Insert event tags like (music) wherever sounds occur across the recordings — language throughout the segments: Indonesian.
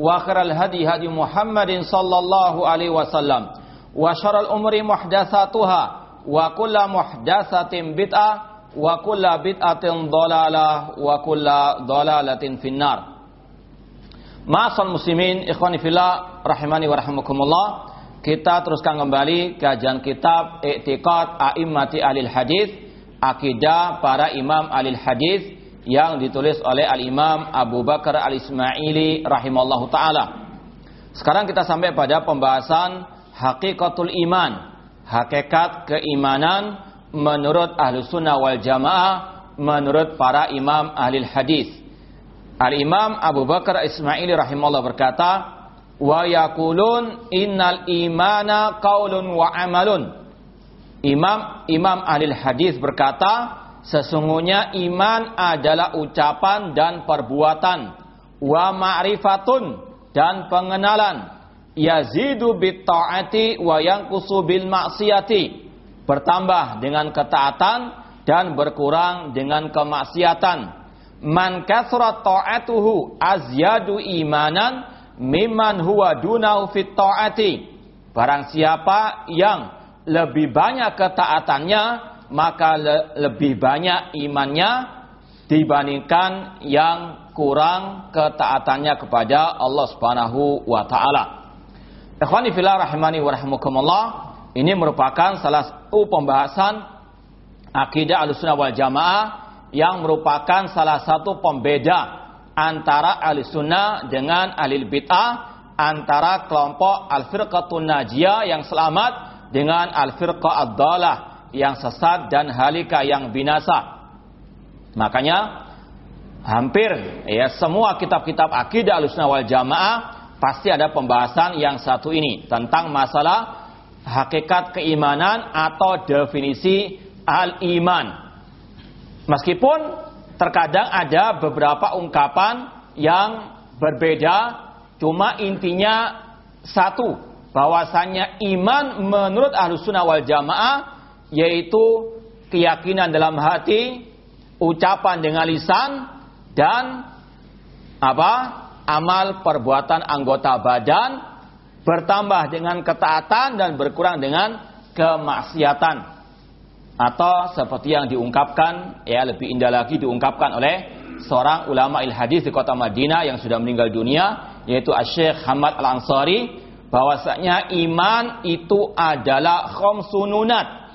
وآخر الهدي هدي محمد صلى الله عليه وسلم وشر الأمور محدثاتها وكل محدثة بدعة wa kulla bid'atin dhalalah wa kulla dhalalatin finnar. Ma'asal muslimin ikhwani fillah rahimani wa rahimakumullah. Kita teruskan kembali kajian kitab I'tiqad A'immati Alil Hadis, akidah para imam Alil Hadis yang ditulis oleh Al-Imam Abu Bakar Al-Ismaili rahimallahu taala. Sekarang kita sampai pada pembahasan hakikatul iman, hakikat keimanan menurut ahlu sunnah wal jamaah menurut para imam ahli hadis. Al-Imam Abu Bakar Ismaili rahimahullah berkata, "Wa yaqulun innal imana qaulun wa amalun." Imam Imam ahli hadis berkata, sesungguhnya iman adalah ucapan dan perbuatan, wa ma'rifatun dan pengenalan, yazidu bit taati wa yanqusu bil ma'siyati bertambah dengan ketaatan dan berkurang dengan kemaksiatan. Man kasrat ta'atuhu azyadu imanan mimman huwa dunau fit ta'ati. Barang siapa yang lebih banyak ketaatannya, maka le lebih banyak imannya dibandingkan yang kurang ketaatannya kepada Allah Subhanahu wa taala. Ikhwani fillah rahimani wa rahimakumullah. Ini merupakan salah satu pembahasan akidah al-sunnah wal jamaah yang merupakan salah satu pembeda antara al-sunnah dengan alil bid'ah, antara kelompok al-firqatun najiyah yang selamat dengan al-firqah ad-dalah yang sesat dan halika yang binasa. Makanya hampir ya semua kitab-kitab akidah al-sunnah wal jamaah pasti ada pembahasan yang satu ini tentang masalah hakikat keimanan atau definisi al-iman. Meskipun terkadang ada beberapa ungkapan yang berbeda, cuma intinya satu, bahwasannya iman menurut ahlus sunnah wal jamaah yaitu keyakinan dalam hati, ucapan dengan lisan, dan apa? Amal perbuatan anggota badan bertambah dengan ketaatan dan berkurang dengan kemaksiatan. Atau seperti yang diungkapkan ya lebih indah lagi diungkapkan oleh seorang ulama il hadis di kota Madinah yang sudah meninggal dunia yaitu Syekh Hamad Al Ansari bahwasanya iman itu adalah khamsununat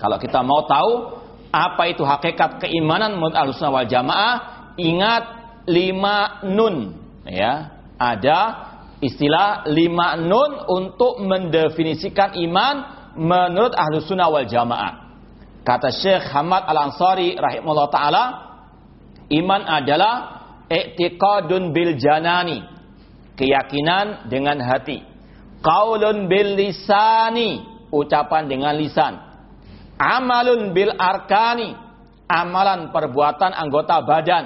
kalau kita mau tahu apa itu hakikat keimanan menurut Ahlussunnah wal Jamaah ingat lima nun ya ada istilah lima nun untuk mendefinisikan iman menurut ahlu sunnah wal jamaah. Kata Syekh Hamad Al-Ansari rahimahullah ta'ala, iman adalah i'tiqadun bil janani, keyakinan dengan hati. Qaulun bil lisani, ucapan dengan lisan. Amalun bil arkani, amalan perbuatan anggota badan.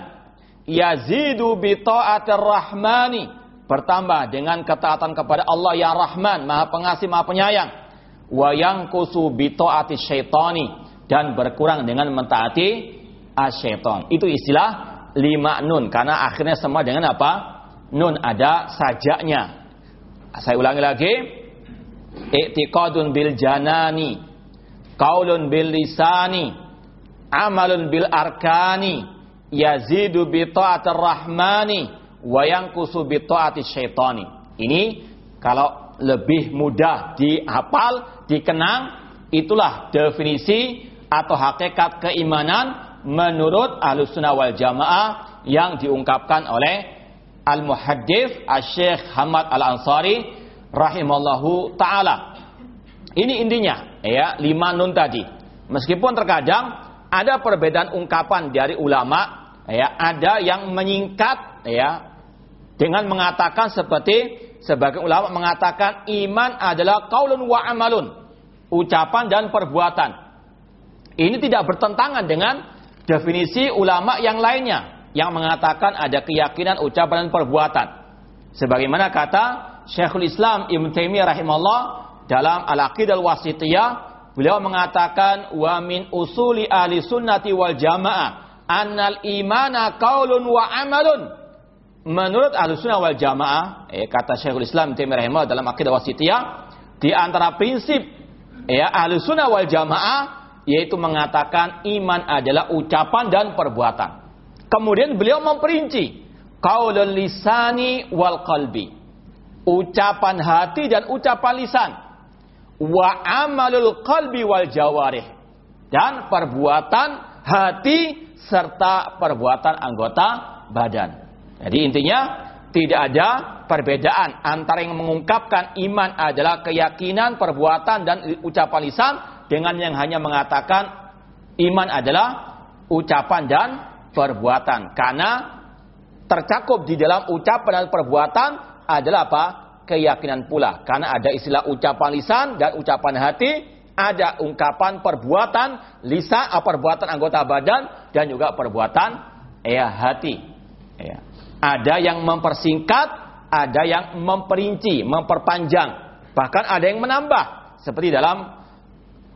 Yazidu bi ta'atir rahmani, bertambah dengan ketaatan kepada Allah yang Rahman, Maha Pengasih, Maha Penyayang. Wa yanqusu bi taati syaitani dan berkurang dengan mentaati asyaiton. Itu istilah lima nun karena akhirnya semua dengan apa? Nun ada sajaknya. Saya ulangi lagi. I'tiqadun bil janani, qaulun bil lisani, amalun bil arkani, yazidu bi ta'atir rahmani wa yanqusu bi ta'ati syaitani. Ini kalau lebih mudah dihafal, dikenang, itulah definisi atau hakikat keimanan menurut Ahlussunnah wal Jamaah yang diungkapkan oleh Al-Muhaddith Al-Syekh Hamad Al-Ansari rahimallahu taala. Ini intinya ya, lima nun tadi. Meskipun terkadang ada perbedaan ungkapan dari ulama, ya, ada yang menyingkat ya dengan mengatakan seperti sebagai ulama mengatakan iman adalah qaulun wa amalun, ucapan dan perbuatan. Ini tidak bertentangan dengan definisi ulama yang lainnya yang mengatakan ada keyakinan ucapan dan perbuatan. Sebagaimana kata Syekhul Islam Ibn Taimiyah rahimahullah dalam Al-Aqidah Al-Wasitiyah, beliau mengatakan wa min usuli ahli sunnati wal jamaah annal imana qaulun wa amalun. Menurut ahli sunnah wal jamaah, eh, kata Syekhul Islam Taimiyah rahimahullah dalam Aqidah Wasitiyah, di antara prinsip ya ahli sunnah wal jamaah yaitu mengatakan iman adalah ucapan dan perbuatan. Kemudian beliau memperinci qaulul lisani wal qalbi. Ucapan hati dan ucapan lisan. Wa amalul qalbi wal jawarih. Dan perbuatan hati serta perbuatan anggota badan. Jadi intinya tidak ada perbedaan antara yang mengungkapkan iman adalah keyakinan, perbuatan dan ucapan lisan dengan yang hanya mengatakan iman adalah ucapan dan perbuatan. Karena tercakup di dalam ucapan dan perbuatan adalah apa? Keyakinan pula. Karena ada istilah ucapan lisan dan ucapan hati, ada ungkapan perbuatan lisan, ah, perbuatan anggota badan dan juga perbuatan ya hati. Ya. Ada yang mempersingkat, ada yang memperinci, memperpanjang, bahkan ada yang menambah. Seperti dalam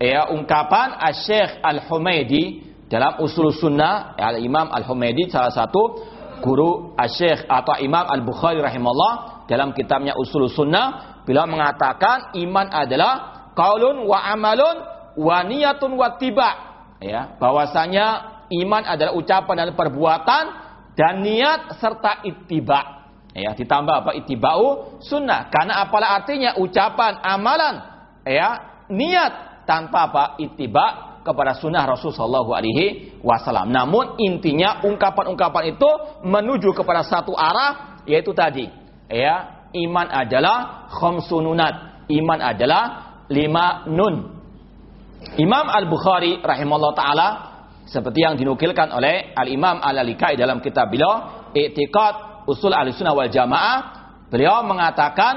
ya ungkapan Syekh Al-Humaidi dalam usul sunnah, Al-Imam Al-Humaydi salah satu guru Syekh atau Imam Al-Bukhari rahimahullah dalam kitabnya usul sunnah, beliau mengatakan iman adalah qaulun wa amalun wa niyatun wa tiba. Ya, bahwasanya iman adalah ucapan dan perbuatan dan niat serta ittiba. Ya, ditambah apa ittiba'u sunnah. Karena apalah artinya ucapan, amalan, ya, niat tanpa apa ittiba kepada sunnah Rasul Shallallahu Alaihi Wasallam. Namun intinya ungkapan-ungkapan itu menuju kepada satu arah, yaitu tadi, ya iman adalah khomsununat, iman adalah lima nun. Imam Al Bukhari rahimahullah taala seperti yang dinukilkan oleh Al Imam Al Alikai dalam kitab beliau, I'tiqad Usul Al Sunnah wal Jamaah, beliau mengatakan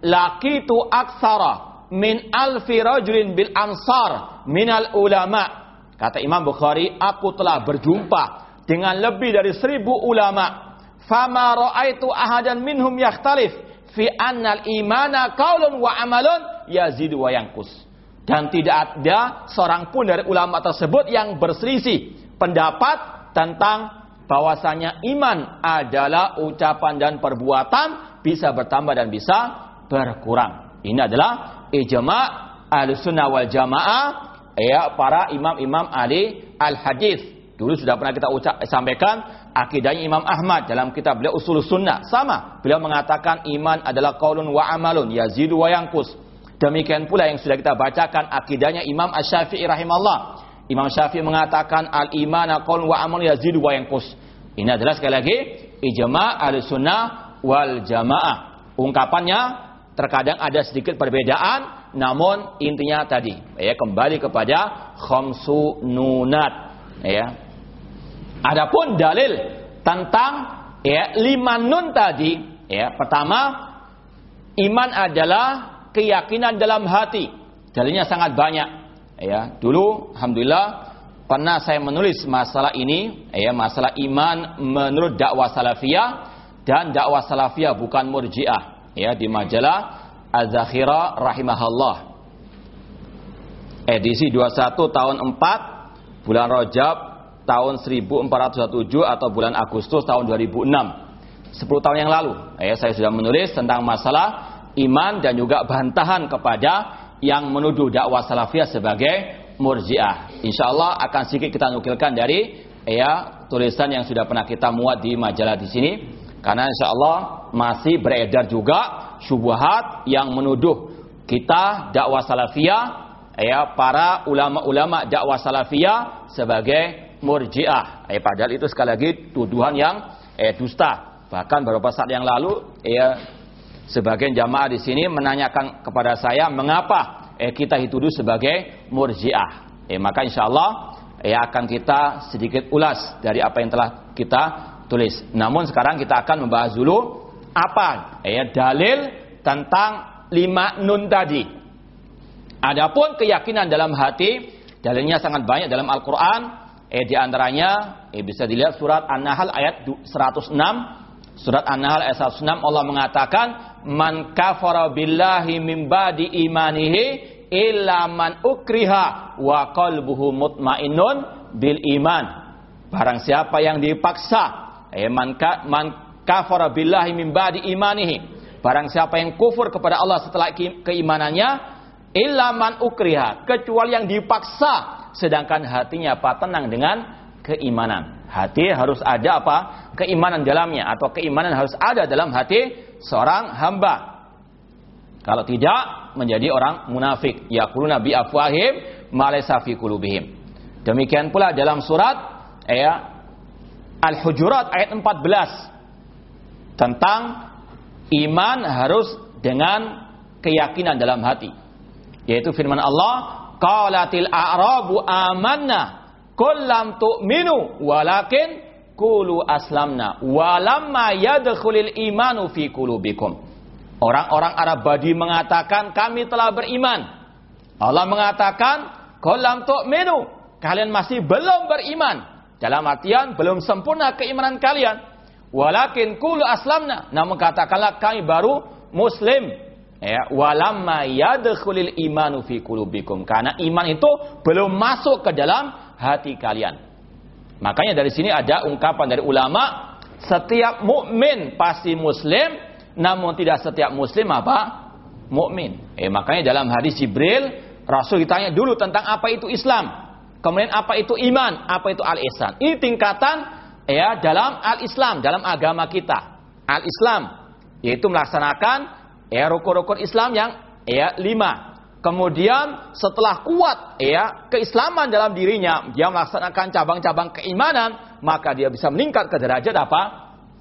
lakitu aksara min alfi rajulin bil ansar minal ulama. Kata Imam Bukhari, aku telah berjumpa dengan lebih dari seribu ulama. Fama ra'aitu ahadan minhum yakhtalif fi annal imana qaulun wa amalun yazidu wa yankus. Dan tidak ada seorang pun dari ulama tersebut yang berselisih pendapat tentang bahwasanya iman adalah ucapan dan perbuatan bisa bertambah dan bisa berkurang. Ini adalah ijma ahli sunnah wal jamaah ya para imam-imam ahli al hadis dulu sudah pernah kita ucap sampaikan akidahnya Imam Ahmad dalam kitab beliau usul sunnah. Sama beliau mengatakan iman adalah qaulun wa amalun yazidu wa yanqus. Demikian pula yang sudah kita bacakan akidahnya Imam Asy-Syafi'i rahimallah Imam Syafi'i mengatakan al iman qaulun wa amalun yazidu wa yanqus. Ini adalah sekali lagi ijma ahli sunnah wal jamaah. Ungkapannya Terkadang ada sedikit perbedaan, namun intinya tadi ya kembali kepada khamsu nunat ya. Adapun dalil tentang ya lima nun tadi ya pertama iman adalah keyakinan dalam hati. Dalilnya sangat banyak ya. Dulu alhamdulillah pernah saya menulis masalah ini ya masalah iman menurut dakwah salafiyah dan dakwah salafiyah bukan murjiah ya di majalah Az-Zakhira rahimahullah. Edisi 21 tahun 4 bulan Rajab tahun 1407 atau bulan Agustus tahun 2006 10 tahun yang lalu. Ya saya sudah menulis tentang masalah iman dan juga bantahan kepada yang menuduh dakwah salafiyah sebagai murjiah. Insya Allah akan sedikit kita nukilkan dari ya tulisan yang sudah pernah kita muat di majalah di sini. Karena insya Allah masih beredar juga syubhat yang menuduh kita dakwah salafiyah ya para ulama-ulama dakwah salafiyah sebagai murjiah. Eh, padahal itu sekali lagi tuduhan yang eh, dusta. Bahkan beberapa saat yang lalu ya sebagian jamaah di sini menanyakan kepada saya mengapa eh, kita dituduh sebagai murjiah. Eh, maka insya Allah ya akan kita sedikit ulas dari apa yang telah kita tulis. Namun sekarang kita akan membahas dulu apa ya dalil tentang lima nun tadi. Adapun keyakinan dalam hati, dalilnya sangat banyak dalam Al-Qur'an. Eh di antaranya eh, bisa dilihat surat An-Nahl ayat 106. Surat An-Nahl ayat 106 Allah mengatakan man kafara billahi min ba'di imanihi illa man ukriha wa qalbuhu mutmainnun bil iman. Barang siapa yang dipaksa, eh, man, ka, man kafara billahi min ba'di imanihi. Barang siapa yang kufur kepada Allah setelah keimanannya, illa man ukriha, kecuali yang dipaksa sedangkan hatinya apa tenang dengan keimanan. Hati harus ada apa? Keimanan dalamnya atau keimanan harus ada dalam hati seorang hamba. Kalau tidak menjadi orang munafik. Yaquluna bi afwahim ma laysa fi qulubihim. Demikian pula dalam surat ya Al-Hujurat ayat 14 tentang iman harus dengan keyakinan dalam hati. Yaitu firman Allah, qalatil a'rabu amanna qul lam tu'minu walakin qulu aslamna walamma yadkhulul imanu fi qulubikum. Orang-orang Arab Badi mengatakan kami telah beriman. Allah mengatakan kolam menu Kalian masih belum beriman. Dalam artian belum sempurna keimanan kalian. Walakin kulu aslamna. Namun katakanlah kami baru muslim. Ya, walamma yadkhulil imanu fi qulubikum. Karena iman itu belum masuk ke dalam hati kalian. Makanya dari sini ada ungkapan dari ulama, setiap mukmin pasti muslim, namun tidak setiap muslim apa? Mukmin. Eh makanya dalam hadis Jibril Rasul ditanya dulu tentang apa itu Islam. Kemudian apa itu iman, apa itu al-ihsan. Ini tingkatan ya dalam al-Islam, dalam agama kita. Al-Islam yaitu melaksanakan ya rukun-rukun Islam yang ya lima. Kemudian setelah kuat ya keislaman dalam dirinya, dia melaksanakan cabang-cabang keimanan, maka dia bisa meningkat ke derajat apa?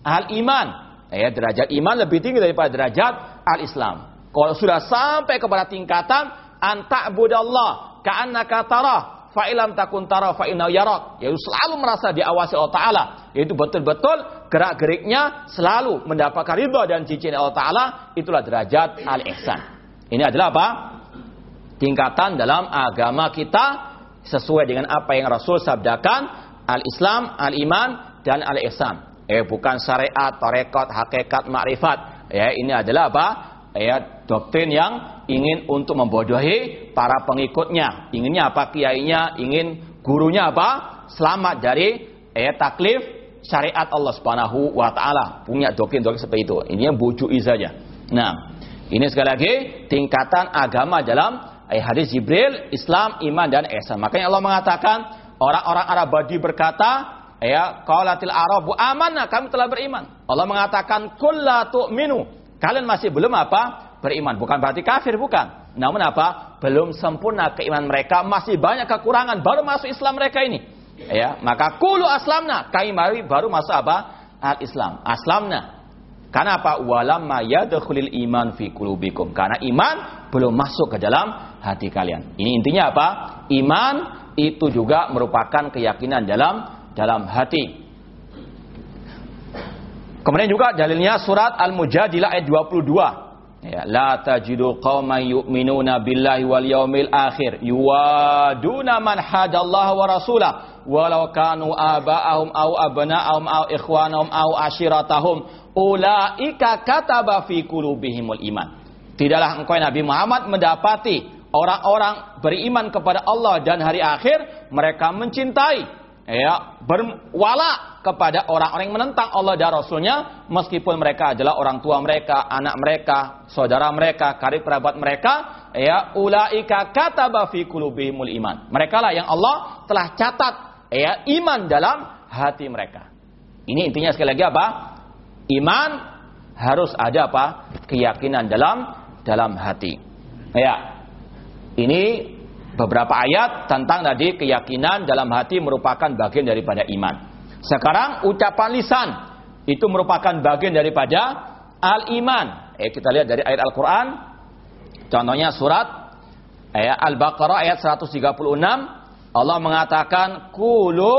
Al-iman. Ya, derajat iman lebih tinggi daripada derajat al-Islam. Kalau sudah sampai kepada tingkatan anta budallah ka'annaka tarah fa ilam takun tara fa innahu yarak yaitu selalu merasa diawasi Allah taala. Yaitu betul-betul gerak-geriknya selalu mendapatkan ridha dan cincin Allah taala. Itulah derajat al-ihsan. Ini adalah apa? Tingkatan dalam agama kita sesuai dengan apa yang Rasul sabdakan. al-Islam al-iman dan al-ihsan. Eh bukan syariat, tarekat, hakikat, makrifat. Ya, ini adalah apa? Ya, doktrin yang ingin untuk membodohi para pengikutnya. Inginnya apa? Kiainya, ingin gurunya apa? Selamat dari eh taklif syariat Allah Subhanahu wa taala. Punya doktrin-doktrin seperti itu. Ini yang bujui saja. Nah, ini sekali lagi tingkatan agama dalam eh, hadis Jibril, Islam, iman dan ihsan. Makanya Allah mengatakan orang-orang Arab Badi berkata, ya qalatil arabu amanna kami telah beriman. Allah mengatakan kulla tu'minu. Kalian masih belum apa? Beriman. Bukan berarti kafir bukan. Namun apa? Belum sempurna keimanan mereka, masih banyak kekurangan baru masuk Islam mereka ini. Ya, maka kulu aslamna, kami baru masuk apa? Al-Islam. Aslamna. Karena apa? Walamma yadkhulul iman fi qulubikum. Karena iman belum masuk ke dalam hati kalian. Ini intinya apa? Iman itu juga merupakan keyakinan dalam dalam hati. Kemudian juga dalilnya surat Al-Mujadilah ayat 22. Ya, la tajidu qauman yu'minuna billahi wal yaumil akhir yuwaduna man hadallaha wa rasulah walau kanu aba'ahum aw abna'ahum aw ikhwanahum aw ashiratahum ulaika kataba fi qulubihimul iman. Tidaklah engkau Nabi Muhammad mendapati orang-orang beriman kepada Allah dan hari akhir mereka mencintai ya berwala kepada orang-orang yang menentang Allah dan Rasulnya meskipun mereka adalah orang tua mereka, anak mereka, saudara mereka, karib kerabat mereka, ya ulaika kataba fi qulubihimul iman. Mereka lah yang Allah telah catat ya iman dalam hati mereka. Ini intinya sekali lagi apa? Iman harus ada apa? Keyakinan dalam dalam hati. Ya. Ini beberapa ayat tentang tadi keyakinan dalam hati merupakan bagian daripada iman. Sekarang ucapan lisan itu merupakan bagian daripada al-iman. Eh kita lihat dari ayat Al-Qur'an. Contohnya surat ayat Al-Baqarah ayat 136 Allah mengatakan kulu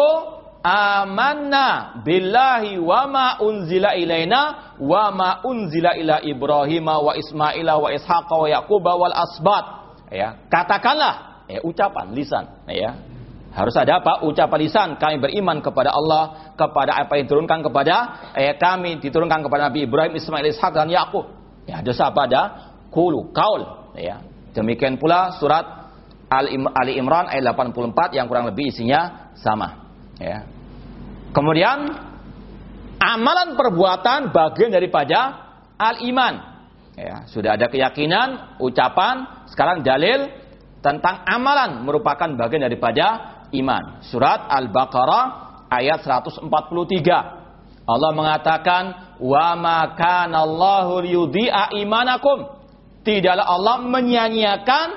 amanna billahi wa ma unzila ilaina wa ma unzila ila Ibrahim wa Ismaila wa Ishaqa wa Yaquba wal asbat. Ya, katakanlah ya, ucapan lisan ya. Harus ada apa? Ucapan lisan. Kami beriman kepada Allah kepada apa yang diturunkan kepada eh, kami diturunkan kepada Nabi Ibrahim Ismail Ishak dan Yakub ya ada apa ada kulu kaul ya. Demikian pula surat Ali Imran ayat 84 yang kurang lebih isinya sama ya. Kemudian amalan perbuatan bagian daripada al iman ya sudah ada keyakinan ucapan sekarang dalil tentang amalan merupakan bagian daripada iman. Surat Al-Baqarah ayat 143. Allah mengatakan, "Wa ma kana Allahu imanakum." Tidaklah Allah menyanyiakan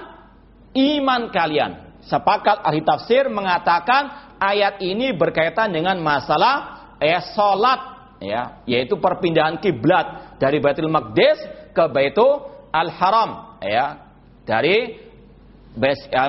iman kalian. Sepakat ahli tafsir mengatakan ayat ini berkaitan dengan masalah eh, salat ya, yaitu perpindahan kiblat dari Baitul Maqdis ke Baitul Al-Haram ya. Dari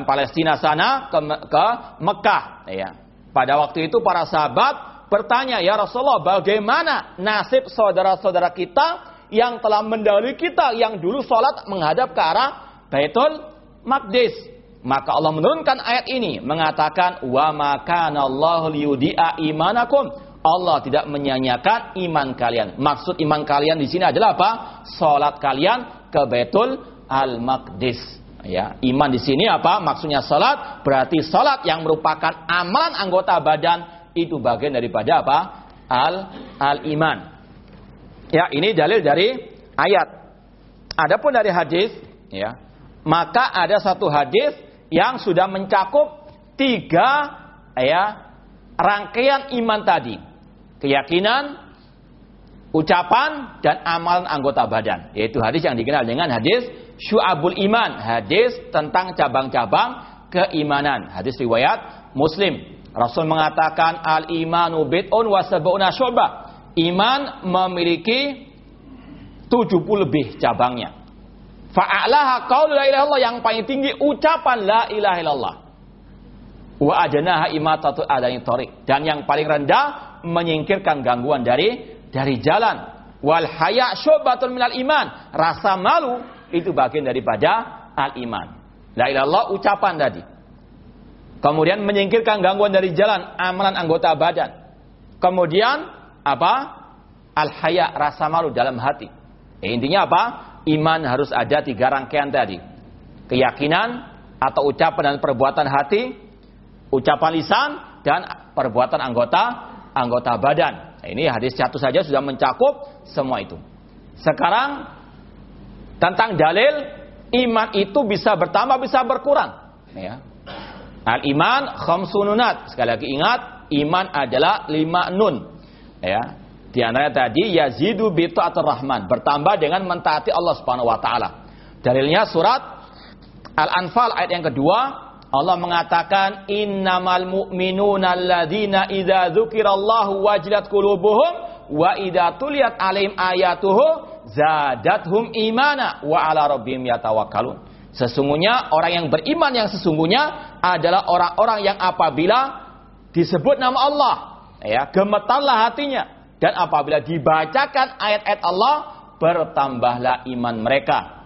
Palestina sana ke, ke Mekah ya. Pada waktu itu para sahabat bertanya, "Ya Rasulullah, bagaimana nasib saudara-saudara kita yang telah mendahului kita yang dulu sholat menghadap ke arah Baitul Maqdis?" Maka Allah menurunkan ayat ini mengatakan, "Wa makanallahu liyudi'a imanakum." Allah tidak menyanyiakan iman kalian. Maksud iman kalian di sini adalah apa? Salat kalian ke Baitul Al-Maqdis. Ya, iman di sini apa? Maksudnya salat berarti salat yang merupakan amalan anggota badan itu bagian daripada apa? Al al iman. Ya, ini dalil dari ayat. Adapun dari hadis, ya, maka ada satu hadis yang sudah mencakup tiga ya rangkaian iman tadi. Keyakinan, ucapan dan amalan anggota badan, yaitu hadis yang dikenal dengan hadis Syu'abul Iman, hadis tentang cabang-cabang keimanan. Hadis riwayat Muslim. Rasul mengatakan al-imanu bid'un wa sab'una syu'bah. Iman memiliki 70 lebih cabangnya. Fa'alaha qaulu la ilaha illallah yang paling tinggi ucapan la ilaha illallah. Wa adnaha imatatu adani tariq dan yang paling rendah menyingkirkan gangguan dari dari jalan. Wal haya syubatun minal iman. Rasa malu itu bagian daripada al-iman. La ilallah ucapan tadi. Kemudian menyingkirkan gangguan dari jalan amalan anggota badan. Kemudian apa? Al-haya rasa malu dalam hati. Eh, intinya apa? Iman harus ada tiga rangkaian tadi. Keyakinan atau ucapan dan perbuatan hati, ucapan lisan dan perbuatan anggota anggota badan. Nah, ini hadis satu saja sudah mencakup semua itu. Sekarang tentang dalil iman itu bisa bertambah bisa berkurang. Ya. Al iman khamsununat sekali lagi ingat iman adalah lima nun. Ya. Di antara tadi yazidu bi taatir rahman. Bertambah dengan mentaati Allah Subhanahu wa taala. Dalilnya surat Al-Anfal ayat yang kedua Allah mengatakan innamal mu'minuna alladzina idza dzukirallahu wajilat qulubuhum wa idza tuliyat alaihim ayatuhu zadathum imana wa ala rabbihim yatawakkalun. Sesungguhnya orang yang beriman yang sesungguhnya adalah orang-orang yang apabila disebut nama Allah, ya, gemetarlah hatinya dan apabila dibacakan ayat-ayat Allah, bertambahlah iman mereka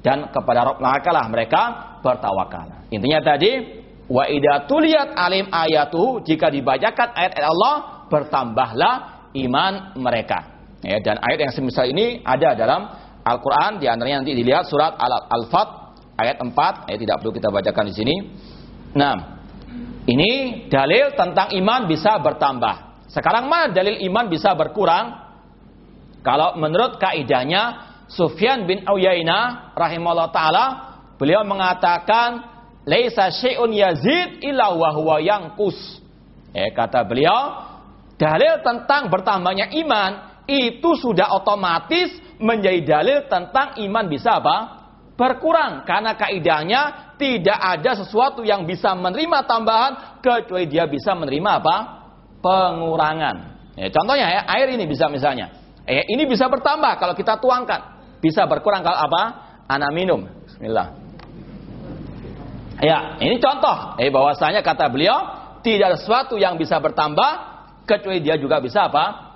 dan kepada Rabb mereka lah mereka bertawakal. Intinya tadi wa idza tuliyat alim ayatu jika dibacakan ayat-ayat Allah bertambahlah iman mereka. Ya, dan ayat yang semisal ini ada dalam Al-Qur'an di antaranya nanti dilihat surat Al-Fat ayat 4 ya tidak perlu kita bacakan di sini. Nah, ini dalil tentang iman bisa bertambah. Sekarang mana dalil iman bisa berkurang? Kalau menurut kaidahnya Sufyan bin Uyainah rahimahullah taala beliau mengatakan laisa syai'un yazid illa wa huwa yanqus. Eh kata beliau dalil tentang bertambahnya iman itu sudah otomatis menjadi dalil tentang iman bisa apa? berkurang karena kaidahnya tidak ada sesuatu yang bisa menerima tambahan kecuali dia bisa menerima apa? pengurangan. Ya, contohnya ya, air ini bisa misalnya. Eh, ini bisa bertambah kalau kita tuangkan. Bisa berkurang kalau apa? Anak minum. Bismillah. Ya, ini contoh. Eh, bahwasanya kata beliau, tidak ada sesuatu yang bisa bertambah kecuali dia juga bisa apa?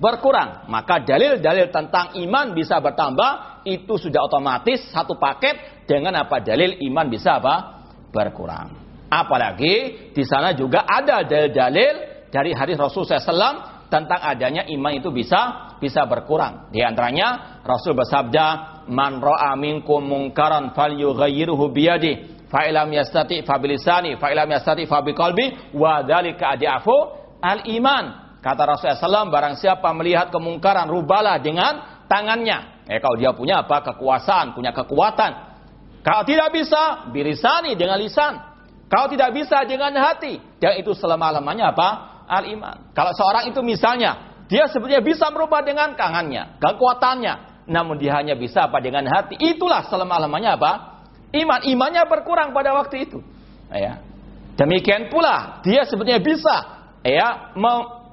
berkurang. Maka dalil-dalil tentang iman bisa bertambah itu sudah otomatis satu paket dengan apa dalil iman bisa apa berkurang. Apalagi di sana juga ada dalil-dalil dari hadis Rasul SAW tentang adanya iman itu bisa bisa berkurang. Di antaranya Rasul bersabda, "Man ra'a minkum munkaran falyughayyirhu biyadihi, fa ilam yastati fa bilisani, fa ilam yastati fa biqalbi, wa dzalika adiafu al-iman." Kata Rasulullah SAW, barang siapa melihat kemungkaran, rubalah dengan tangannya. Eh, kalau dia punya apa? Kekuasaan, punya kekuatan. Kalau tidak bisa, birisani dengan lisan. Kalau tidak bisa dengan hati. Dan itu selama-lamanya apa? Al-iman. Kalau seorang itu misalnya, dia sebetulnya bisa merubah dengan tangannya, kekuatannya. Namun dia hanya bisa apa? Dengan hati. Itulah selama-lamanya apa? Iman. Imannya berkurang pada waktu itu. Ya. Demikian pula, dia sebetulnya bisa ya,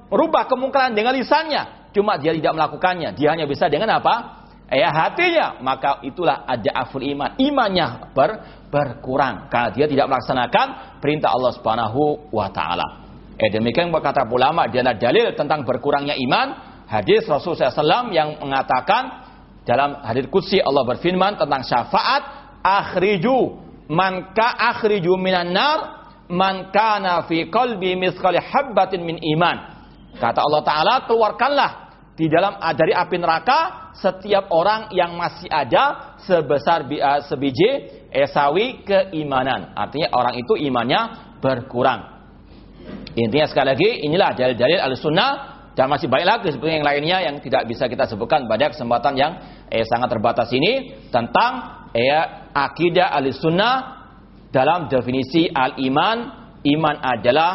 rubah kemungkaran dengan lisannya, cuma dia tidak melakukannya. Dia hanya bisa dengan apa? Ya hatinya, maka itulah ada aful iman. Imannya ber, berkurang karena dia tidak melaksanakan perintah Allah Subhanahu wa taala. Eh demikian berkata ulama dia ada dalil tentang berkurangnya iman hadis Rasulullah SAW yang mengatakan dalam hadis kutsi Allah berfirman tentang syafaat akhriju man ka akhriju minan nar man kana fi qalbi habbatin min iman Kata Allah Ta'ala, keluarkanlah di dalam dari api neraka setiap orang yang masih ada sebesar uh, sebiji esawi keimanan. Artinya orang itu imannya berkurang. Intinya sekali lagi, inilah dalil-dalil al-sunnah dan masih banyak lagi seperti yang lainnya yang tidak bisa kita sebutkan pada kesempatan yang eh, sangat terbatas ini tentang eh, akidah al-sunnah dalam definisi al-iman. Iman adalah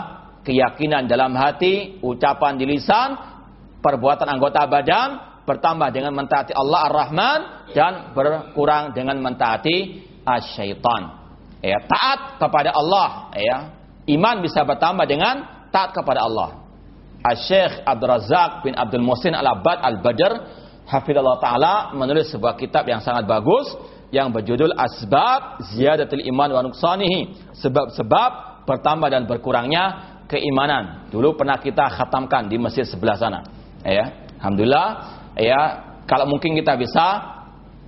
keyakinan dalam hati, ucapan di lisan, perbuatan anggota badan bertambah dengan mentaati Allah Ar-Rahman dan berkurang dengan mentaati asyaitan. Ya, taat kepada Allah, ya. Iman bisa bertambah dengan taat kepada Allah. Asy-Syaikh Abdul Razak bin Abdul Musin Al-Abbad Al-Badr hafizallahu taala menulis sebuah kitab yang sangat bagus yang berjudul Asbab Ziyadatul Iman wa Nuqsanihi. Sebab-sebab bertambah dan berkurangnya keimanan. Dulu pernah kita khatamkan di masjid sebelah sana. Ya, alhamdulillah. Ya, kalau mungkin kita bisa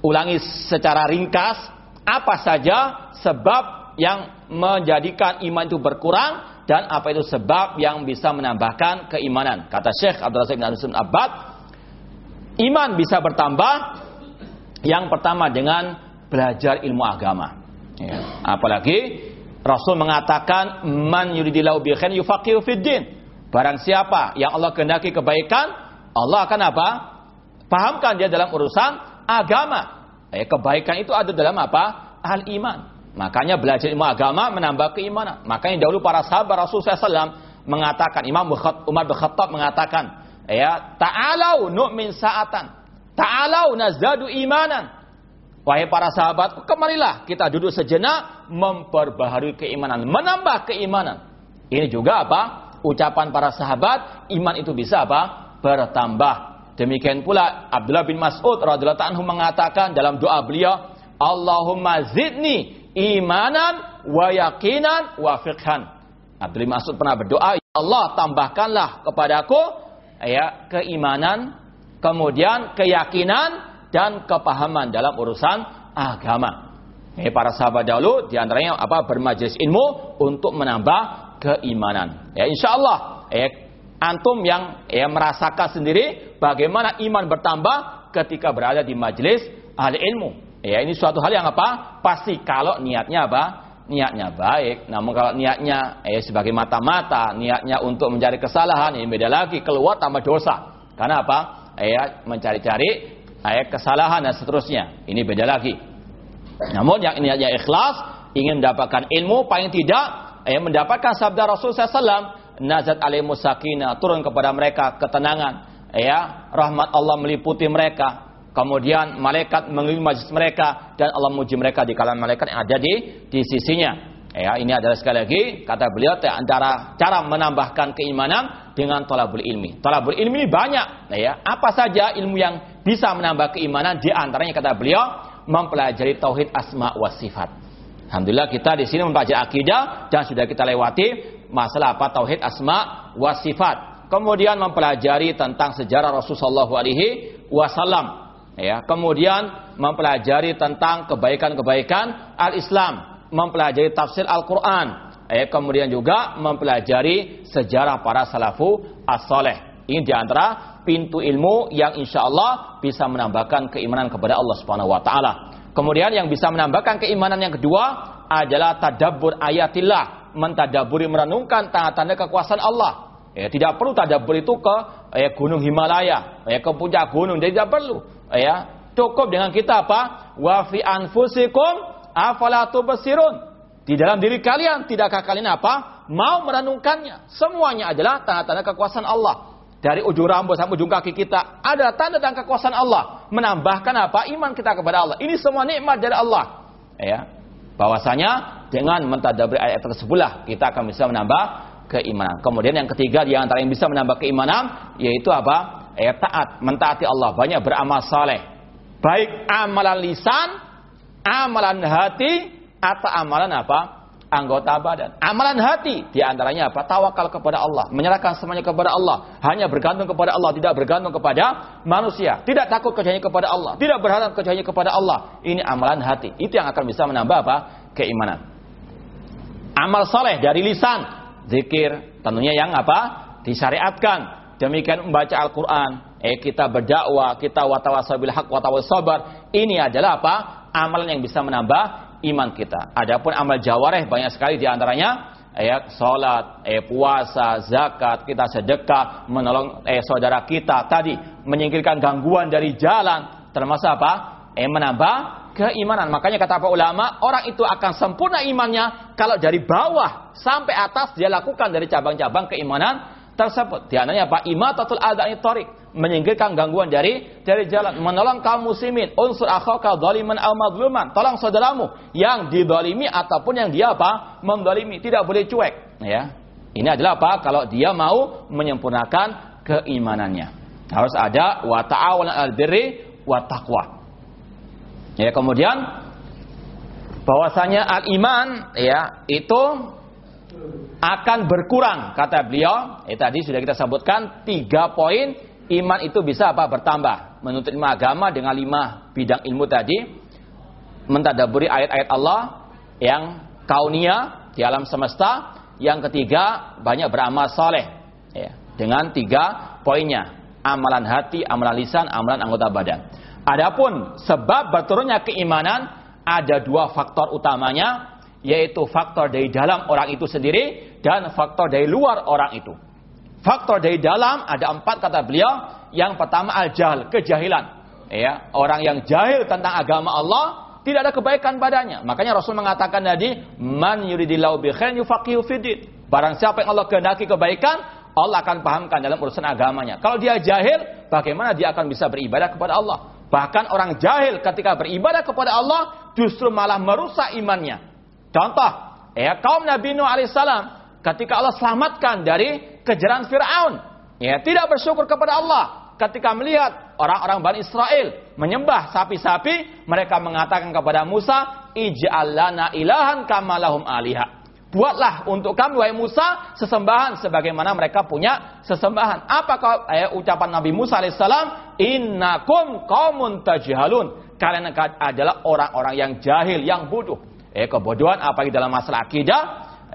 ulangi secara ringkas apa saja sebab yang menjadikan iman itu berkurang dan apa itu sebab yang bisa menambahkan keimanan. Kata Syekh Abdul Razak bin Abdul Abbad, iman bisa bertambah yang pertama dengan belajar ilmu agama. Ya. Apalagi Rasul mengatakan man yuridillahu bi khairin yufaqihu fid din. Barang siapa yang Allah kehendaki kebaikan, Allah akan apa? Pahamkan dia dalam urusan agama. Eh, kebaikan itu ada dalam apa? Al iman. Makanya belajar ilmu agama menambah keimanan. Makanya dahulu para sahabat Rasul SAW mengatakan, Imam Umar bin Khattab mengatakan, ya, ta'alau nu'min sa'atan. Ta'alau nazadu imanan. Wahai para sahabat, kemarilah kita duduk sejenak memperbaharui keimanan, menambah keimanan. Ini juga apa? Ucapan para sahabat, iman itu bisa apa? Bertambah. Demikian pula Abdullah bin Mas'ud radhiyallahu anhu mengatakan dalam doa beliau, Allahumma zidni imanan wa yakinan wa fiqhan. Abdullah bin Mas'ud pernah berdoa, ya Allah tambahkanlah kepadaku ya keimanan, kemudian keyakinan dan kepahaman dalam urusan agama. Ini para sahabat dahulu di antaranya apa bermajelis ilmu untuk menambah keimanan. Ya insya Allah ya, antum yang ya merasakan sendiri bagaimana iman bertambah ketika berada di majelis ahli ilmu. Ya ini suatu hal yang apa? Pasti kalau niatnya apa? Niatnya baik. Namun kalau niatnya eh sebagai mata-mata, niatnya untuk mencari kesalahan, ini beda lagi. Keluar tambah dosa. Karena apa? Eh mencari-cari eh kesalahan dan seterusnya. Ini beda lagi. Namun yang niatnya ikhlas, ingin mendapatkan ilmu, paling tidak eh mendapatkan sabda Rasul SAW, nazat alaihi turun kepada mereka ketenangan. Ya, rahmat Allah meliputi mereka, Kemudian malaikat mengelilingi majlis mereka dan Allah memuji mereka di kalangan malaikat yang ada di di sisinya. Ya, ini adalah sekali lagi kata beliau antara cara menambahkan keimanan dengan tolabul ilmi. Tolabul ilmi ini banyak, ya. Apa saja ilmu yang bisa menambah keimanan di antaranya kata beliau mempelajari tauhid asma wa sifat. Alhamdulillah kita di sini mempelajari akidah dan sudah kita lewati masalah apa tauhid asma wa sifat. Kemudian mempelajari tentang sejarah Rasulullah SAW alaihi wasallam ya kemudian mempelajari tentang kebaikan-kebaikan al-Islam mempelajari tafsir Al-Qur'an ya kemudian juga mempelajari sejarah para salafu as-saleh ini di antara pintu ilmu yang insya Allah bisa menambahkan keimanan kepada Allah Subhanahu Wa Taala. Kemudian yang bisa menambahkan keimanan yang kedua adalah tadabbur ayatillah, mentadaburi merenungkan tanda-tanda kekuasaan Allah. Ya, tidak perlu tadabbur itu ke ya, gunung Himalaya, ya, ke puncak gunung, jadi tidak perlu ya cukup dengan kita apa? Wa fi anfusikum afala tubsirun. Di dalam diri kalian tidakkah kalian apa? Mau merenungkannya. Semuanya adalah tanda-tanda kekuasaan Allah. Dari ujung rambut sampai ujung kaki kita ada tanda dan kekuasaan Allah. Menambahkan apa? Iman kita kepada Allah. Ini semua nikmat dari Allah. Ya. Bahwasanya dengan mentadabur ayat tersebut kita akan bisa menambah keimanan. Kemudian yang ketiga di antara yang bisa menambah keimanan yaitu apa ya taat, mentaati Allah, banyak beramal saleh. Baik amalan lisan, amalan hati, atau amalan apa? Anggota badan. Amalan hati di antaranya apa? Tawakal kepada Allah, menyerahkan semuanya kepada Allah, hanya bergantung kepada Allah, tidak bergantung kepada manusia, tidak takut kecuali kepada Allah, tidak berharap kecuali kepada Allah. Ini amalan hati. Itu yang akan bisa menambah apa? Keimanan. Amal soleh dari lisan, zikir, tentunya yang apa? Disyariatkan demikian membaca Al-Quran, eh kita berdakwah, kita watawasabil hak watawasabar, ini adalah apa? Amalan yang bisa menambah iman kita. Adapun amal jawareh banyak sekali di antaranya, ya salat, eh puasa, zakat, kita sedekah, menolong eh saudara kita tadi, menyingkirkan gangguan dari jalan, termasuk apa? Eh menambah keimanan. Makanya kata para ulama, orang itu akan sempurna imannya kalau dari bawah sampai atas dia lakukan dari cabang-cabang keimanan tersebut. Di antaranya apa? Imatatul adai tarik, menyingkirkan gangguan dari dari jalan, menolong kaum muslimin, unsur akhaka zaliman aw madluman, tolong saudaramu yang didolimi ataupun yang dia apa? mendolimi, tidak boleh cuek, ya. Ini adalah apa? Kalau dia mau menyempurnakan keimanannya. Harus ada wa ta'awun al birri wa taqwa. Ya, kemudian bahwasanya al iman ya itu akan berkurang kata beliau. Eh tadi sudah kita sebutkan tiga poin iman itu bisa apa bertambah. Menuntut ilmu agama dengan lima bidang ilmu tadi, mentadaburi ayat-ayat Allah yang kaunia di alam semesta. Yang ketiga banyak beramal soleh ya, dengan tiga poinnya amalan hati, amalan lisan, amalan anggota badan. Adapun sebab berturunnya keimanan ada dua faktor utamanya yaitu faktor dari dalam orang itu sendiri dan faktor dari luar orang itu. Faktor dari dalam ada empat kata beliau. Yang pertama al-jahl, kejahilan. Ya, orang yang jahil tentang agama Allah tidak ada kebaikan padanya. Makanya Rasul mengatakan tadi, "Man yuridillahu bi khairin yufaqihu fid Barang siapa yang Allah kehendaki kebaikan, Allah akan pahamkan dalam urusan agamanya. Kalau dia jahil, bagaimana dia akan bisa beribadah kepada Allah? Bahkan orang jahil ketika beribadah kepada Allah justru malah merusak imannya. Contoh, ya kaum Nabi Nuh alaihissalam ketika Allah selamatkan dari kejaran Fir'aun, ya tidak bersyukur kepada Allah ketika melihat orang-orang Bani Israel menyembah sapi-sapi, mereka mengatakan kepada Musa, "Ij'al lana ilahan kamalahum aliha." Buatlah untuk kami wahai Musa sesembahan sebagaimana mereka punya sesembahan. Apa eh, ucapan Nabi Musa alaihissalam? innakum qaumun tajhalun. Kalian adalah orang-orang yang jahil, yang bodoh. Eh kebodohan apalagi dalam masalah akidah,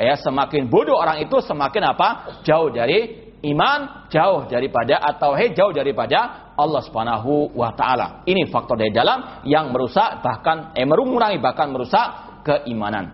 ya semakin bodoh orang itu semakin apa? Jauh dari iman, jauh daripada atau hey, jauh daripada Allah Subhanahu wa taala. Ini faktor dari dalam yang merusak bahkan eh mengurangi bahkan merusak keimanan.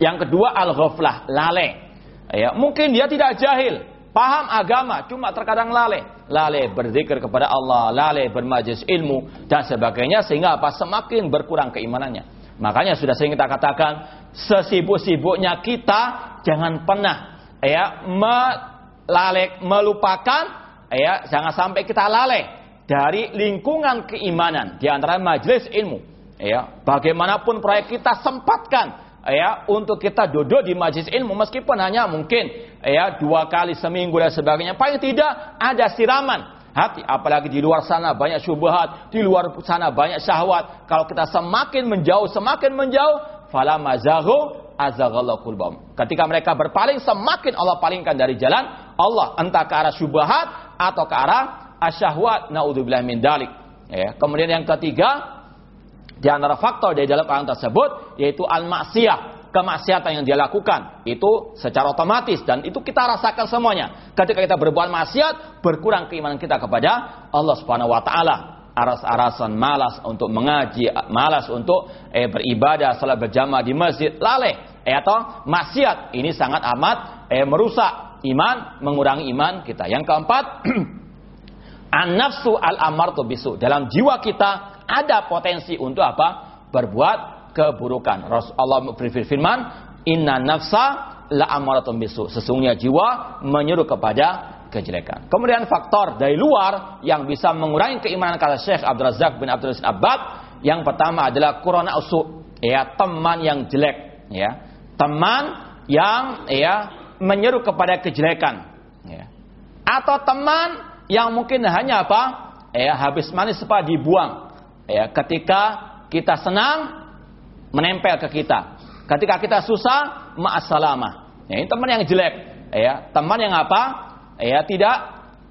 Yang kedua al-ghaflah, lale. Ya, mungkin dia tidak jahil, paham agama, cuma terkadang lale. Lale berzikir kepada Allah, lale bermajlis ilmu dan sebagainya sehingga apa? Semakin berkurang keimanannya. Makanya sudah sering kita katakan, sesibuk-sibuknya kita jangan pernah ya melalek melupakan ya jangan sampai kita lalai dari lingkungan keimanan di antara majelis ilmu ya. Bagaimanapun proyek kita sempatkan ya untuk kita duduk di majlis ilmu meskipun hanya mungkin ya dua kali seminggu dan sebagainya. Paling tidak ada siraman hati apalagi di luar sana banyak syubhat di luar sana banyak syahwat. Kalau kita semakin menjauh semakin menjauh fala mazahu azaghallahu ketika mereka berpaling semakin Allah palingkan dari jalan Allah entah ke arah syubhat atau ke arah asyahwat. Naudzubillah min dalik. Ya kemudian yang ketiga di antara faktor dari dalam orang tersebut yaitu al-maksiyah, kemaksiatan yang dia lakukan itu secara otomatis dan itu kita rasakan semuanya. Ketika kita berbuat maksiat, berkurang keimanan kita kepada Allah Subhanahu wa taala. Aras-arasan malas untuk mengaji, malas untuk eh, beribadah, salat berjamaah di masjid, laleh eh, atau maksiat. Ini sangat amat eh, merusak iman, mengurangi iman kita. Yang keempat, (clears throat) an-nafsu al-amartu bisu. Dalam jiwa kita ada potensi untuk apa? Berbuat keburukan. Rasulullah berfirman, "Inna nafsa la amaratun bisu." Sesungguhnya jiwa menyuruh kepada kejelekan. Kemudian faktor dari luar yang bisa mengurangi keimanan kata Syekh Abdul Razak bin Abdul Aziz Abbad, yang pertama adalah kurana usu, ya, teman yang jelek, ya. Teman yang ya menyeru kepada kejelekan, ya. Atau teman yang mungkin hanya apa? Ya, habis manis sepa dibuang ya ketika kita senang menempel ke kita. Ketika kita susah ma'assalamah ya, ini teman yang jelek. Ya teman yang apa? Ya tidak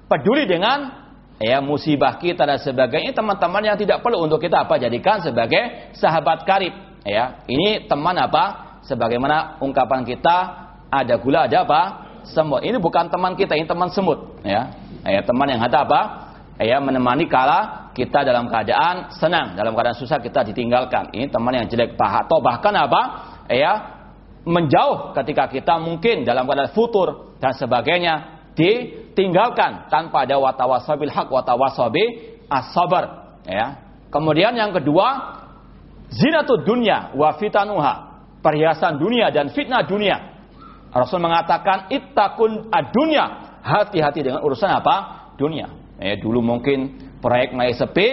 peduli dengan ya musibah kita dan sebagainya. Teman-teman yang tidak perlu untuk kita apa? Jadikan sebagai sahabat karib. Ya ini teman apa? Sebagaimana ungkapan kita ada gula ada apa? Semut. Ini bukan teman kita ini teman semut. Ya ya teman yang ada apa? Ya menemani kala kita dalam keadaan senang, dalam keadaan susah kita ditinggalkan. Ini teman yang jelek paha atau bahkan apa? Ya, menjauh ketika kita mungkin dalam keadaan futur dan sebagainya ditinggalkan tanpa ada watawasabil hak watawasabi as-sabar ya. Kemudian yang kedua zinatud dunya wa fitanuha perhiasan dunia dan fitnah dunia. Rasul mengatakan ittaqun ad-dunya hati-hati dengan urusan apa? Dunia. Ya, dulu mungkin proyek sepi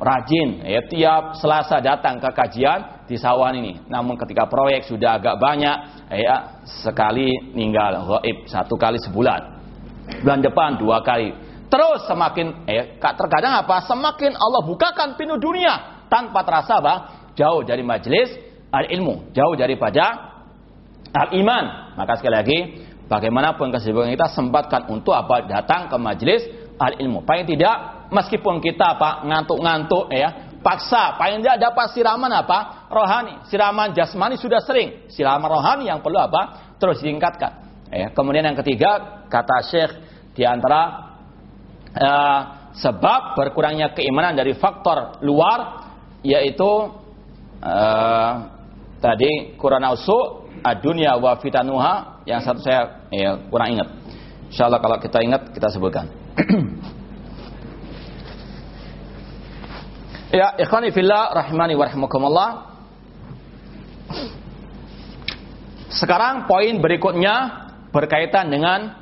rajin ya tiap Selasa datang ke kajian di sawan ini. Namun ketika proyek sudah agak banyak ya sekali ninggal gaib satu kali sebulan. Bulan depan dua kali. Terus semakin eh terkadang apa? Semakin Allah bukakan pintu dunia tanpa terasa apa? Jauh dari majelis al ilmu, jauh daripada al iman. Maka sekali lagi bagaimanapun kesibukan kita sempatkan untuk apa? Datang ke majelis al ilmu. Paling tidak meskipun kita apa ngantuk-ngantuk ya paksa. Paling tidak dapat siraman apa? Rohani. Siraman jasmani sudah sering. Siraman rohani yang perlu apa? Terus ditingkatkan. Ya kemudian yang ketiga kata Syekh di antara uh, sebab berkurangnya keimanan dari faktor luar yaitu uh, tadi kurana usu dunia wa fitanuha yang satu saya ya, kurang ingat. Insyaallah kalau kita ingat kita sebutkan (clears throat) Ya, ikhwani fillah rahimani wa rahimakumullah. Sekarang poin berikutnya berkaitan dengan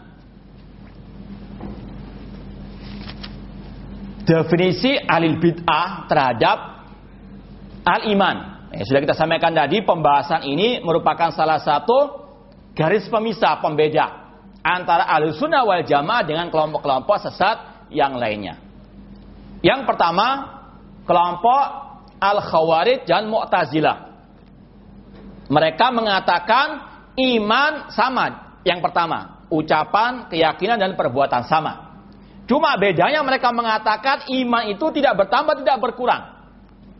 definisi alil bid'ah terhadap al-iman. Ya, sudah kita sampaikan tadi pembahasan ini merupakan salah satu garis pemisah pembeda antara al sunnah wal jamaah dengan kelompok-kelompok sesat yang lainnya. Yang pertama, kelompok Al-Khawarij dan Mu'tazilah. Mereka mengatakan iman sama. Yang pertama, ucapan, keyakinan dan perbuatan sama. Cuma bedanya mereka mengatakan iman itu tidak bertambah, tidak berkurang.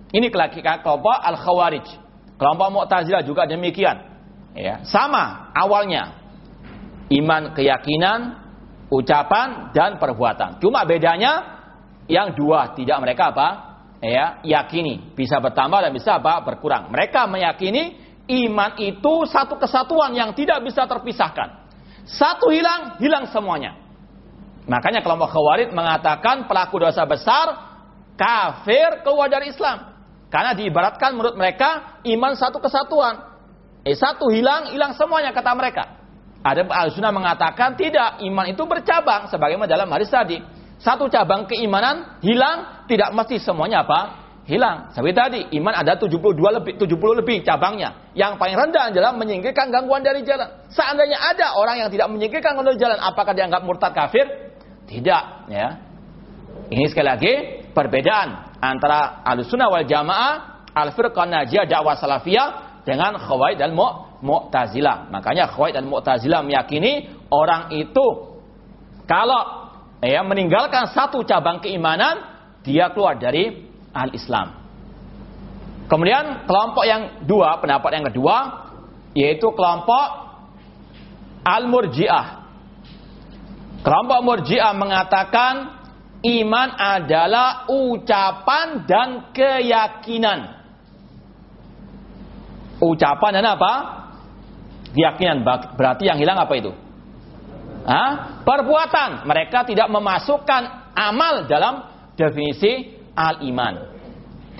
Ini kelompok Al-Khawarij. Kelompok Mu'tazilah juga demikian. Ya, sama awalnya. Iman keyakinan, ucapan dan perbuatan. Cuma bedanya yang dua tidak mereka apa? Ya, yakini bisa bertambah dan bisa apa? berkurang. Mereka meyakini iman itu satu kesatuan yang tidak bisa terpisahkan. Satu hilang, hilang semuanya. Makanya kelompok Khawarij mengatakan pelaku dosa besar kafir keluar dari Islam. Karena diibaratkan menurut mereka iman satu kesatuan. Eh satu hilang, hilang semuanya kata mereka. Ada al-sunnah mengatakan tidak, iman itu bercabang sebagaimana dalam hadis tadi. Satu cabang keimanan hilang, tidak mesti semuanya apa? Hilang. Seperti tadi, iman ada 72 lebih 70 lebih cabangnya. Yang paling rendah adalah menyingkirkan gangguan dari jalan. Seandainya ada orang yang tidak menyingkirkan gangguan dari jalan, apakah dianggap murtad kafir? Tidak, ya. Ini sekali lagi perbedaan antara al-sunnah wal jamaah, al-firqah najiyah dakwah salafiyah dengan khawaid dan mu'tazilah. Makanya khawaid dan mu'tazilah meyakini orang itu kalau ya meninggalkan satu cabang keimanan, dia keluar dari al-Islam. Kemudian kelompok yang dua, pendapat yang kedua, yaitu kelompok al-murji'ah. Kelompok murji'ah mengatakan Iman adalah ucapan dan keyakinan. Ucapan dan apa? Keyakinan. Berarti yang hilang apa itu? Hah? Perbuatan. Mereka tidak memasukkan amal dalam definisi al-iman.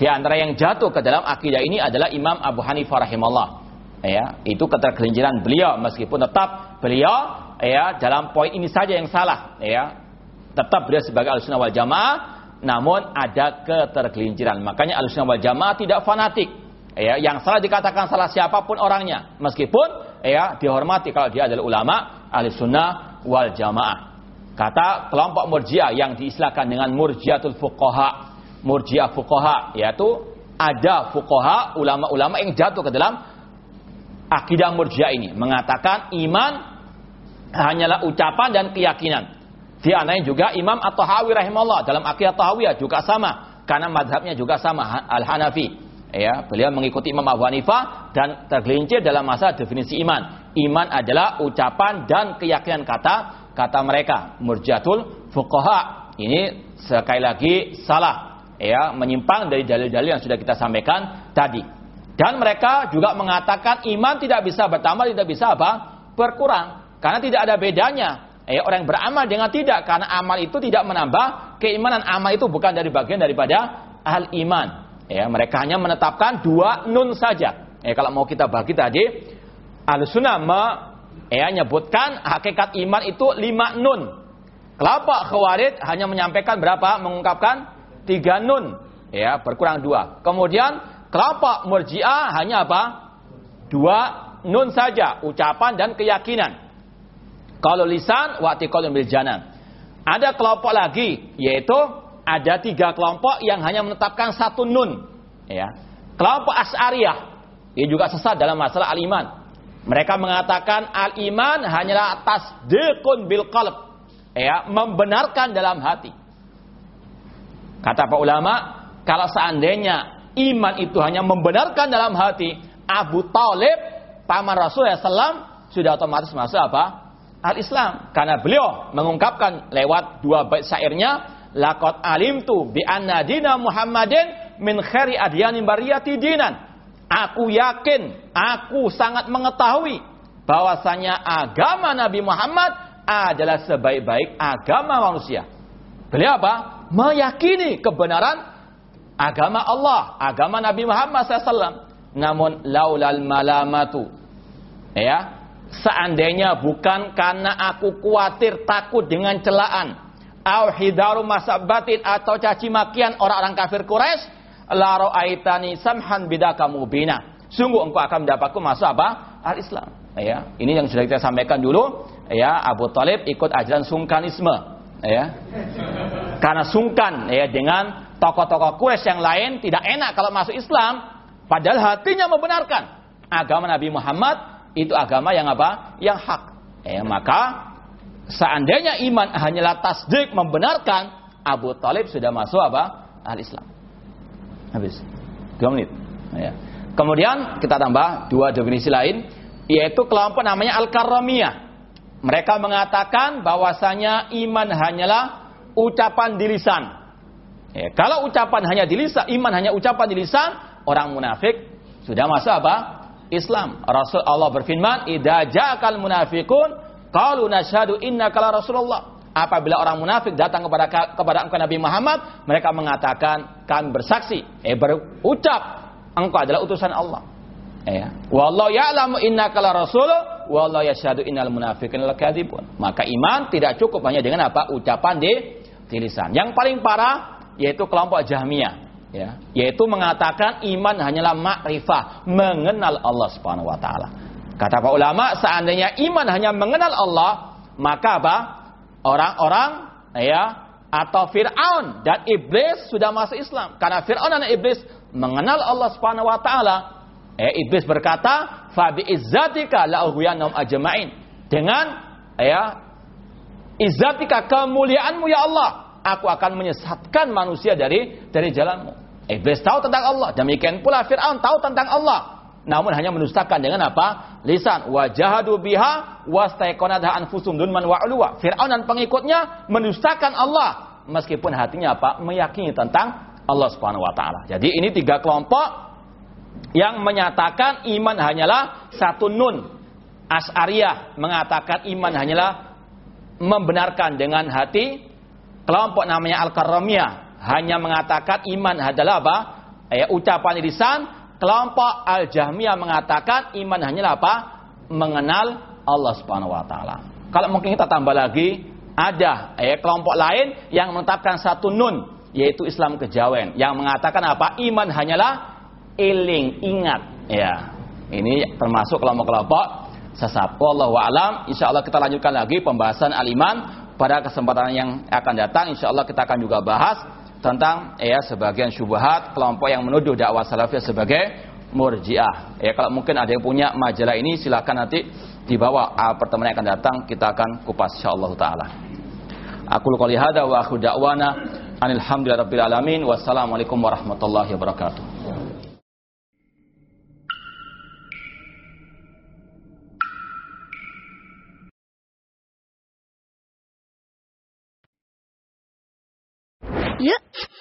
Di antara yang jatuh ke dalam akidah ini adalah Imam Abu Hanifah rahimahullah. Ya, itu ketergelinciran beliau meskipun tetap beliau ya dalam poin ini saja yang salah ya tetap beliau sebagai al-sunnah wal jamaah, namun ada ketergelinciran. Makanya al-sunnah wal jamaah tidak fanatik. Ya, yang salah dikatakan salah siapa pun orangnya, meskipun ya dihormati kalau dia adalah ulama al-sunnah wal jamaah. Kata kelompok murjiah yang diistilahkan dengan murjiatul fuqaha. Murjiah fuqaha yaitu ada fuqaha ulama-ulama yang jatuh ke dalam akidah murjiah ini mengatakan iman hanyalah ucapan dan keyakinan di antaranya juga Imam At-Tahawi rahimahullah dalam akidah Tahawiyah juga sama karena madhabnya juga sama Al-Hanafi. Ya, beliau mengikuti Imam Abu Hanifah dan tergelincir dalam masa definisi iman. Iman adalah ucapan dan keyakinan kata kata mereka murjatul fuqaha. Ini sekali lagi salah ya, menyimpang dari dalil-dalil yang sudah kita sampaikan tadi. Dan mereka juga mengatakan iman tidak bisa bertambah, tidak bisa apa? berkurang. Karena tidak ada bedanya eh, orang yang beramal dengan tidak karena amal itu tidak menambah keimanan amal itu bukan dari bagian daripada al iman ya mereka hanya menetapkan dua nun saja eh, kalau mau kita bagi tadi al sunnah me, ya menyebutkan hakikat iman itu lima nun kelompok khawarid hanya menyampaikan berapa mengungkapkan tiga nun ya berkurang dua kemudian kelompok murjiah hanya apa dua nun saja ucapan dan keyakinan kalau lisan wa tiqalun bil janan. Ada kelompok lagi yaitu ada tiga kelompok yang hanya menetapkan satu nun. Ya. Kelompok Asy'ariyah ini juga sesat dalam masalah al-iman. Mereka mengatakan al-iman hanyalah tasdiqun bil qalb. Ya, membenarkan dalam hati. Kata para ulama, kalau seandainya iman itu hanya membenarkan dalam hati, Abu Talib, paman Rasulullah SAW, sudah otomatis masuk apa? al-Islam karena beliau mengungkapkan lewat dua bait syairnya laqad alimtu bi anna dina Muhammadin min khairi adyanin bariyati dinan aku yakin aku sangat mengetahui bahwasanya agama Nabi Muhammad adalah sebaik-baik agama manusia. Beliau apa? Meyakini kebenaran agama Allah agama Nabi Muhammad SAW namun laulal malamatu. Ya Seandainya bukan karena aku khawatir takut dengan celaan, au hidaru masabatin atau caci makian orang-orang kafir Quraisy, la ra'aitani samhan bidaka mubina. Sungguh engkau akan mendapatku masuk apa? Al-Islam. Ya, ini yang sudah kita sampaikan dulu. Ya, Abu Talib ikut ajaran sungkanisme. Ya, karena sungkan ya dengan tokoh-tokoh Quraisy yang lain tidak enak kalau masuk Islam, padahal hatinya membenarkan agama Nabi Muhammad itu agama yang apa? Yang hak. Ya, maka seandainya iman hanyalah tasdik membenarkan, Abu Talib sudah masuk apa? Al-Islam. Habis. Dua menit. Ya. Kemudian kita tambah dua definisi lain, yaitu kelompok namanya Al-Karramiyah. Mereka mengatakan bahwasanya iman hanyalah ucapan di lisan. Ya, kalau ucapan hanya di lisan, iman hanya ucapan di lisan, orang munafik sudah masuk apa? Islam. Rasul Allah berfirman, "Idza ja'akal munafiqun qalu nashhadu innaka la Rasulullah." Apabila orang munafik datang kepada kepada engkau Nabi Muhammad, mereka mengatakan kami bersaksi, eh berucap engkau adalah utusan Allah. Ya. Wallahu ya'lamu innaka la rasul wallahu yashhadu innal munafiqina lakadzibun. Maka iman tidak cukup hanya dengan apa? ucapan di, di lisan. Yang paling parah yaitu kelompok Jahmiyah, ya, yaitu mengatakan iman hanyalah makrifah, mengenal Allah Subhanahu wa taala. Kata para ulama, seandainya iman hanya mengenal Allah, maka apa? Orang-orang ya atau Fir'aun dan iblis sudah masuk Islam. Karena Fir'aun dan iblis mengenal Allah Subhanahu wa taala, Eh, iblis berkata, "Fabi izzatika la'ughwiyannahum ajma'in." Dengan ya izzatika kemuliaanmu ya Allah, aku akan menyesatkan manusia dari dari jalanmu. Iblis tahu tentang Allah, demikian pula Firaun tahu tentang Allah. Namun hanya mendustakan dengan apa? Lisan. Wajahadu biha wastaiqonadha anfusum dunman wa ulwa. Firaun dan pengikutnya mendustakan Allah meskipun hatinya apa? meyakini tentang Allah Subhanahu wa taala. Jadi ini tiga kelompok yang menyatakan iman hanyalah satu nun. As'ariyah mengatakan iman hanyalah membenarkan dengan hati. Kelompok namanya Al-Karramiyah hanya mengatakan iman adalah apa? Ya, ucapan lisan. Kelompok Al-Jahmiyah mengatakan iman hanyalah apa? Mengenal Allah Subhanahu wa taala. Kalau mungkin kita tambah lagi ada ya, kelompok lain yang menetapkan satu nun yaitu Islam kejawen yang mengatakan apa? Iman hanyalah eling, ingat. Ya. Ini termasuk kelompok-kelompok sesat. Wallahu a'lam. Insyaallah kita lanjutkan lagi pembahasan aliman pada kesempatan yang akan datang. Insyaallah kita akan juga bahas tentang ya sebagian syubhat kelompok yang menuduh dakwah salafiyah sebagai murjiah. Ya kalau mungkin ada yang punya majalah ini silakan nanti di bawah uh, pertemuan yang akan datang kita akan kupas insyaallah taala. Aku qouli wa akhu da'wana anil hamdulillahirabbil alamin wassalamualaikum warahmatullahi wabarakatuh.